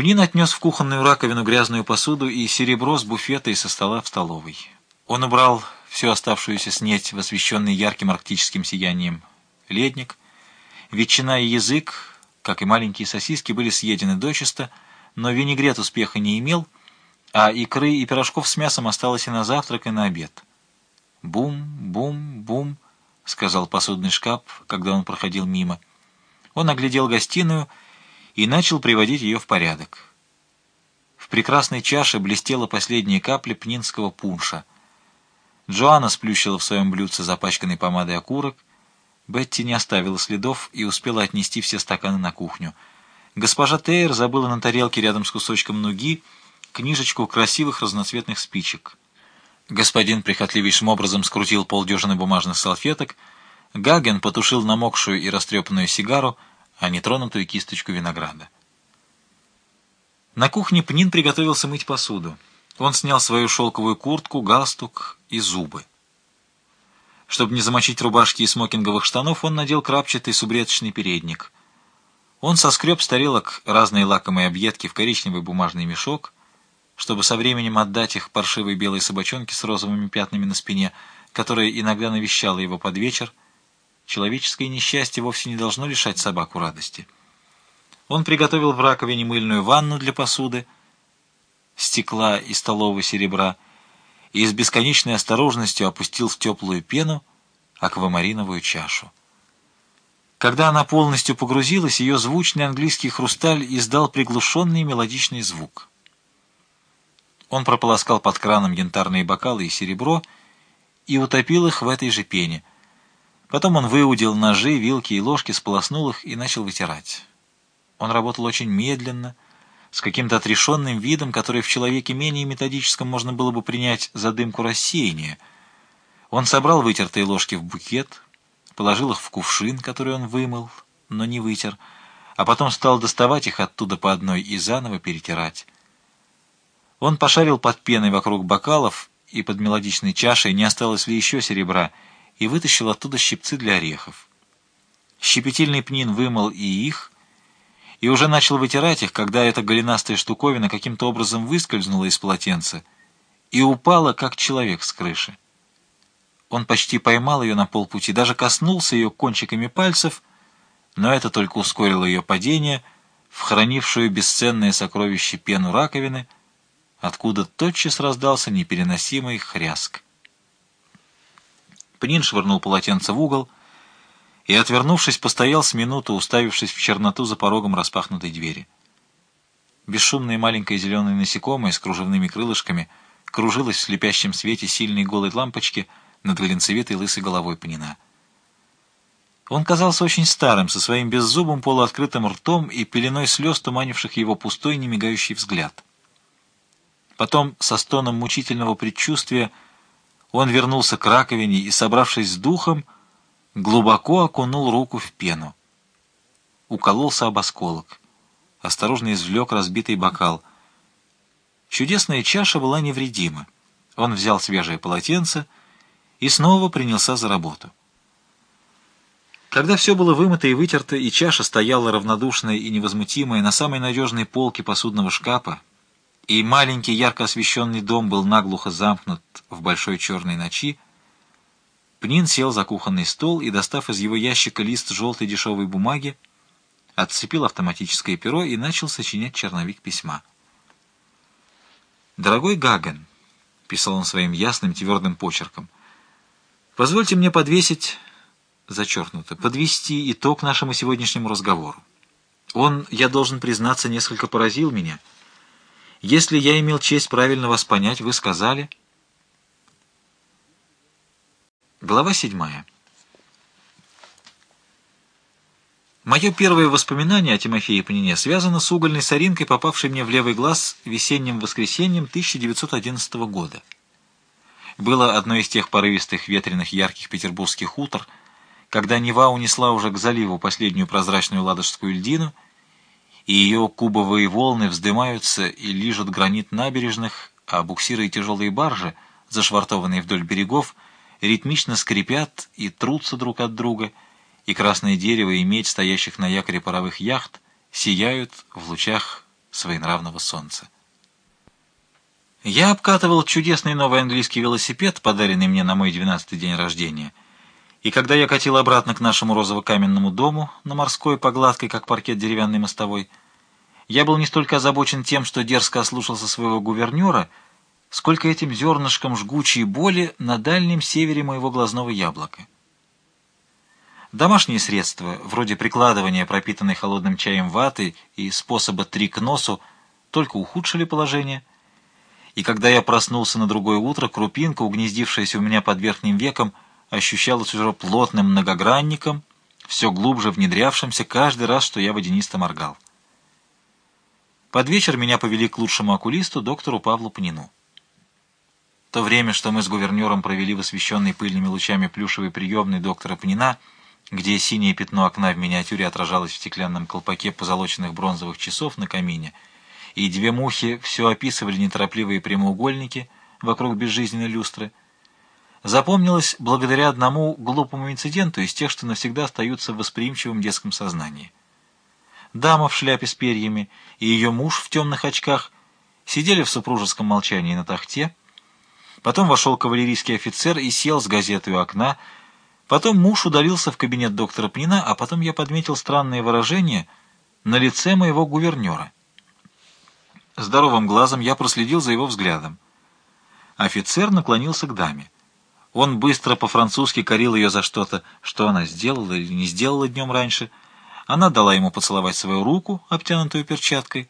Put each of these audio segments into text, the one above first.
Пнин отнес в кухонную раковину грязную посуду и серебро с буфета и со стола в столовой. Он убрал всю оставшуюся снеть в освещенный ярким арктическим сиянием ледник. Ветчина и язык, как и маленькие сосиски, были съедены дочисто, но винегрет успеха не имел, а икры и пирожков с мясом осталось и на завтрак, и на обед. «Бум, бум, бум», — сказал посудный шкаф, когда он проходил мимо. Он оглядел гостиную и начал приводить ее в порядок. В прекрасной чаше блестела последняя капля пнинского пунша. Джоанна сплющила в своем блюдце запачканной помадой окурок. Бетти не оставила следов и успела отнести все стаканы на кухню. Госпожа Тейер забыла на тарелке рядом с кусочком нуги книжечку красивых разноцветных спичек. Господин прихотливейшим образом скрутил полдюжины бумажных салфеток. Гаген потушил намокшую и растрепанную сигару, а нетронутую кисточку винограда. На кухне Пнин приготовился мыть посуду. Он снял свою шелковую куртку, галстук и зубы. Чтобы не замочить рубашки и смокинговых штанов, он надел крапчатый субреточный передник. Он соскреб с тарелок разные лакомые объедки в коричневый бумажный мешок, чтобы со временем отдать их паршивой белой собачонке с розовыми пятнами на спине, которая иногда навещала его под вечер, Человеческое несчастье вовсе не должно лишать собаку радости. Он приготовил в раковине мыльную ванну для посуды, стекла и столового серебра, и с бесконечной осторожностью опустил в теплую пену аквамариновую чашу. Когда она полностью погрузилась, ее звучный английский хрусталь издал приглушенный мелодичный звук. Он прополоскал под краном янтарные бокалы и серебро и утопил их в этой же пене — Потом он выудил ножи, вилки и ложки, сполоснул их и начал вытирать. Он работал очень медленно, с каким-то отрешенным видом, который в человеке менее методическом можно было бы принять за дымку рассеяния. Он собрал вытертые ложки в букет, положил их в кувшин, который он вымыл, но не вытер, а потом стал доставать их оттуда по одной и заново перетирать. Он пошарил под пеной вокруг бокалов, и под мелодичной чашей не осталось ли еще серебра — и вытащил оттуда щипцы для орехов. Щепетильный пнин вымыл и их, и уже начал вытирать их, когда эта голенастая штуковина каким-то образом выскользнула из полотенца и упала, как человек с крыши. Он почти поймал ее на полпути, даже коснулся ее кончиками пальцев, но это только ускорило ее падение в хранившую бесценное сокровище пену раковины, откуда тотчас раздался непереносимый хряск. Пнин швырнул полотенце в угол и, отвернувшись, постоял с минуту, уставившись в черноту за порогом распахнутой двери. Бесшумное маленькое зеленое насекомое с кружевными крылышками кружилось в слепящем свете сильной голой лампочки над глинцевитой лысой головой Пнина. Он казался очень старым, со своим беззубым полуоткрытым ртом и пеленой слез, туманивших его пустой, немигающий взгляд. Потом, со стоном мучительного предчувствия, он вернулся к раковине и, собравшись с духом, глубоко окунул руку в пену. Укололся об осколок. Осторожно извлек разбитый бокал. Чудесная чаша была невредима. Он взял свежее полотенце и снова принялся за работу. Когда все было вымыто и вытерто, и чаша стояла равнодушная и невозмутимая на самой надежной полке посудного шкафа, и маленький ярко освещенный дом был наглухо замкнут в большой черной ночи, Пнин сел за кухонный стол и, достав из его ящика лист желтой дешевой бумаги, отцепил автоматическое перо и начал сочинять черновик письма. «Дорогой Гаген», — писал он своим ясным твердым почерком, — «позвольте мне подвесить, зачеркнуто, подвести итог нашему сегодняшнему разговору. Он, я должен признаться, несколько поразил меня» Если я имел честь правильно вас понять, вы сказали... Глава седьмая. Мое первое воспоминание о Тимофее Панине связано с угольной соринкой, попавшей мне в левый глаз весенним воскресеньем 1911 года. Было одно из тех порывистых, ветреных, ярких петербургских утр, когда Нева унесла уже к заливу последнюю прозрачную ладожскую льдину — и ее кубовые волны вздымаются и лижут гранит набережных, а буксиры и тяжелые баржи, зашвартованные вдоль берегов, ритмично скрипят и трутся друг от друга, и красное дерево и медь стоящих на якоре паровых яхт сияют в лучах своенравного солнца. Я обкатывал чудесный новый английский велосипед, подаренный мне на мой двенадцатый день рождения, и когда я катил обратно к нашему розово-каменному дому на морской по гладкой, как паркет деревянной мостовой, я был не столько озабочен тем, что дерзко ослушался своего гувернера, сколько этим зернышком жгучей боли на дальнем севере моего глазного яблока. Домашние средства, вроде прикладывания пропитанной холодным чаем ваты и способа три к носу, только ухудшили положение. И когда я проснулся на другое утро, крупинка, угнездившаяся у меня под верхним веком, ощущалась уже плотным многогранником, все глубже внедрявшимся каждый раз, что я водянисто моргал. Под вечер меня повели к лучшему окулисту, доктору Павлу Пнину. То время, что мы с гувернером провели в освещенной пыльными лучами плюшевой приемной доктора Пнина — где синее пятно окна в миниатюре отражалось в стеклянном колпаке позолоченных бронзовых часов на камине, и две мухи все описывали неторопливые прямоугольники вокруг безжизненной люстры, запомнилось благодаря одному глупому инциденту из тех, что навсегда остаются в восприимчивом детском сознании. Дама в шляпе с перьями и ее муж в темных очках сидели в супружеском молчании на тахте, потом вошел кавалерийский офицер и сел с газетой у окна, Потом муж удалился в кабинет доктора Пнина, а потом я подметил странное выражение на лице моего гувернера. Здоровым глазом я проследил за его взглядом. Офицер наклонился к даме. Он быстро по-французски корил ее за что-то, что она сделала или не сделала днем раньше. Она дала ему поцеловать свою руку, обтянутую перчаткой.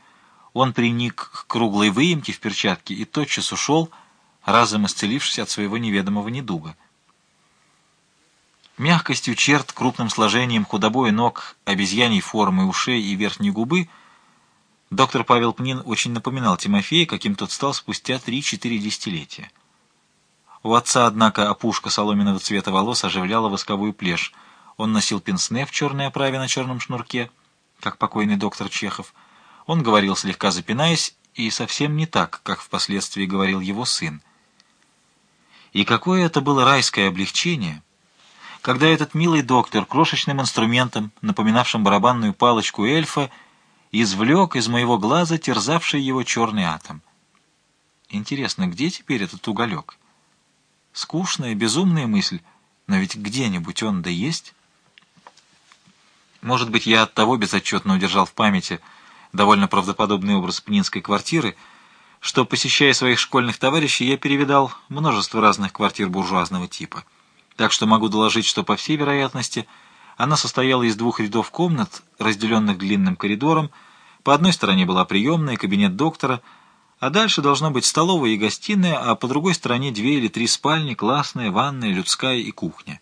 Он приник к круглой выемке в перчатке и тотчас ушел, разом исцелившись от своего неведомого недуга. Мягкостью черт, крупным сложением худобой ног, обезьяней формы ушей и верхней губы доктор Павел Пнин очень напоминал Тимофея, каким тот стал спустя 3-4 десятилетия. У отца, однако, опушка соломенного цвета волос оживляла восковую плешь. Он носил пенсне в черной оправе на черном шнурке, как покойный доктор Чехов. Он говорил, слегка запинаясь, и совсем не так, как впоследствии говорил его сын. И какое это было райское облегчение — когда этот милый доктор крошечным инструментом, напоминавшим барабанную палочку эльфа, извлек из моего глаза терзавший его черный атом. Интересно, где теперь этот уголек? Скучная, безумная мысль, но ведь где-нибудь он да есть. Может быть, я от того безотчетно удержал в памяти довольно правдоподобный образ пнинской квартиры, что, посещая своих школьных товарищей, я перевидал множество разных квартир буржуазного типа — так что могу доложить, что, по всей вероятности, она состояла из двух рядов комнат, разделенных длинным коридором. По одной стороне была приемная, кабинет доктора, а дальше должна быть столовая и гостиная, а по другой стороне две или три спальни, классная, ванная, людская и кухня.